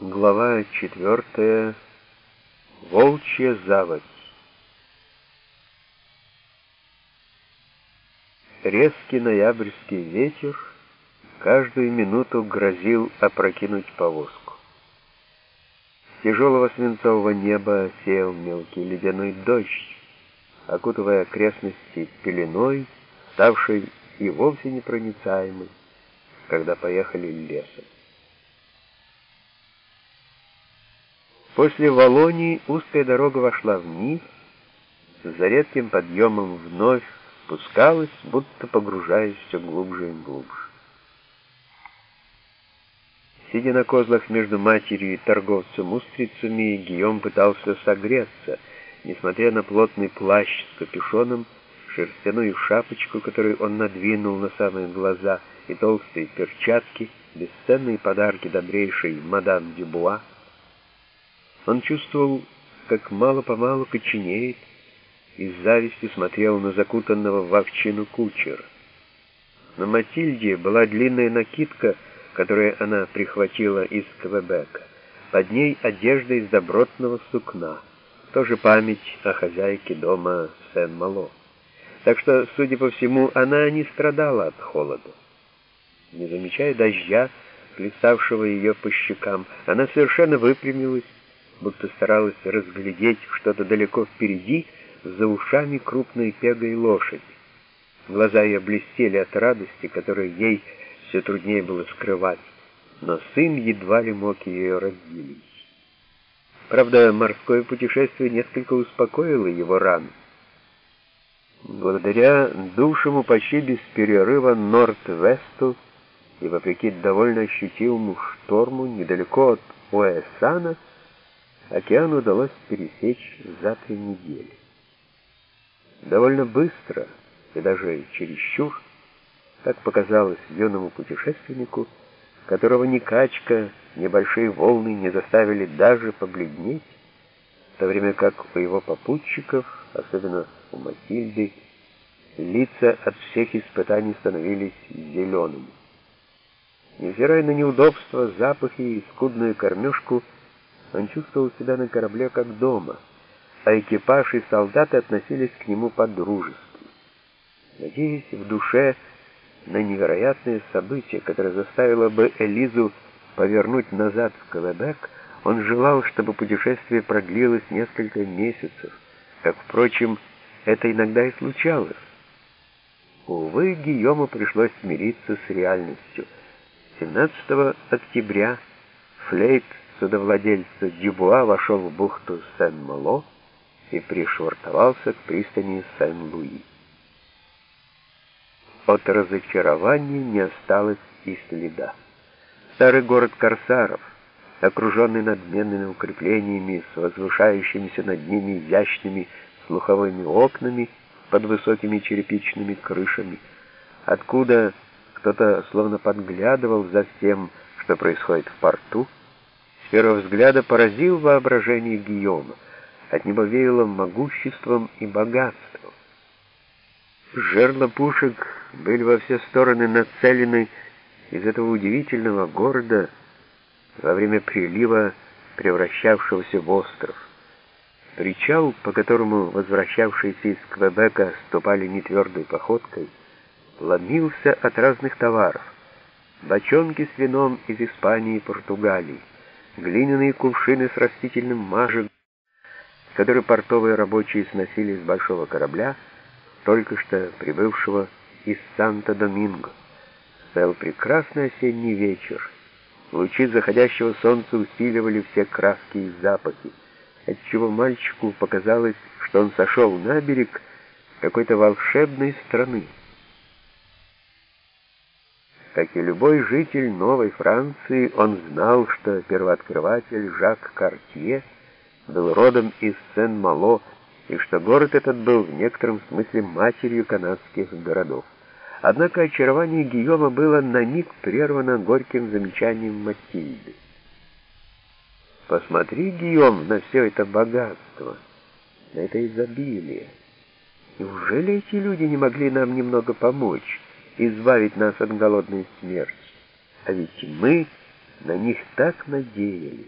Глава четвертая. Волчья заводь. Резкий ноябрьский ветер каждую минуту грозил опрокинуть повозку. С тяжелого свинцового неба сеял мелкий ледяной дождь, окутывая окрестности пеленой, ставшей и вовсе непроницаемой, когда поехали лесом. После Волонии узкая дорога вошла вниз, за редким подъемом вновь спускалась, будто погружаясь все глубже и глубже. Сидя на козлах между матерью и торговцем устрицами, Гийом пытался согреться, несмотря на плотный плащ с капюшоном, шерстяную шапочку, которую он надвинул на самые глаза, и толстые перчатки, бесценные подарки добрейшей мадам Дюбуа — он чувствовал, как мало-помалу коченеет, и с завистью смотрел на закутанного в овчину кучера. На Матильде была длинная накидка, которую она прихватила из Квебека. Под ней одежда из добротного сукна, тоже память о хозяйке дома Сен-Мало. Так что, судя по всему, она не страдала от холода. Не замечая дождя, хлеставшего ее по щекам, она совершенно выпрямилась будто старалась разглядеть что-то далеко впереди за ушами крупной пегой лошади. Глаза ее блестели от радости, которую ей все труднее было скрывать, но сын едва ли мог ее разделить. Правда, морское путешествие несколько успокоило его рану. Благодаря душему почти без перерыва Норт-Весту и вопреки довольно ощутимому шторму недалеко от Уэсана, океан удалось пересечь за три недели. Довольно быстро и даже чересчур, так показалось юному путешественнику, которого ни качка, ни большие волны не заставили даже побледнеть, в то время как у его попутчиков, особенно у Матильды, лица от всех испытаний становились зелеными. Невзирая на неудобства, запахи и скудную кормежку, он чувствовал себя на корабле как дома, а экипаж и солдаты относились к нему по-дружески. Надеясь в душе на невероятное событие, которое заставило бы Элизу повернуть назад в Колебек, он желал, чтобы путешествие продлилось несколько месяцев, как, впрочем, это иногда и случалось. Увы, Гийому пришлось смириться с реальностью. 17 октября флейт судовладельца Дюбуа вошел в бухту Сен-Мало и пришвартовался к пристани Сен-Луи. От разочарования не осталось и следа. Старый город корсаров, окруженный надменными укреплениями с возвышающимися над ними изящными слуховыми окнами под высокими черепичными крышами, откуда кто-то словно подглядывал за всем, что происходит в порту, с первого взгляда поразил воображение Гийома. От него веяло могуществом и богатством. Жерла пушек были во все стороны нацелены из этого удивительного города во время прилива, превращавшегося в остров. Причал, по которому возвращавшиеся из Квебека ступали нетвердой походкой, ломился от разных товаров. Бочонки с вином из Испании и Португалии, глиняные кувшины с растительным мажем, которые портовые рабочие сносили с большого корабля, только что прибывшего из Санто-Доминго. Стоял прекрасный осенний вечер. Лучи заходящего солнца усиливали все краски и запахи, отчего мальчику показалось, что он сошел на берег какой-то волшебной страны. Как и любой житель Новой Франции, он знал, что первооткрыватель Жак Картье был родом из Сен-Мало, и что город этот был в некотором смысле матерью канадских городов. Однако очарование Гийома было на миг прервано горьким замечанием Матильды. «Посмотри, Гийом, на все это богатство, на это изобилие. Неужели эти люди не могли нам немного помочь?» Избавить нас от голодной смерти. А ведь мы На них так надеялись.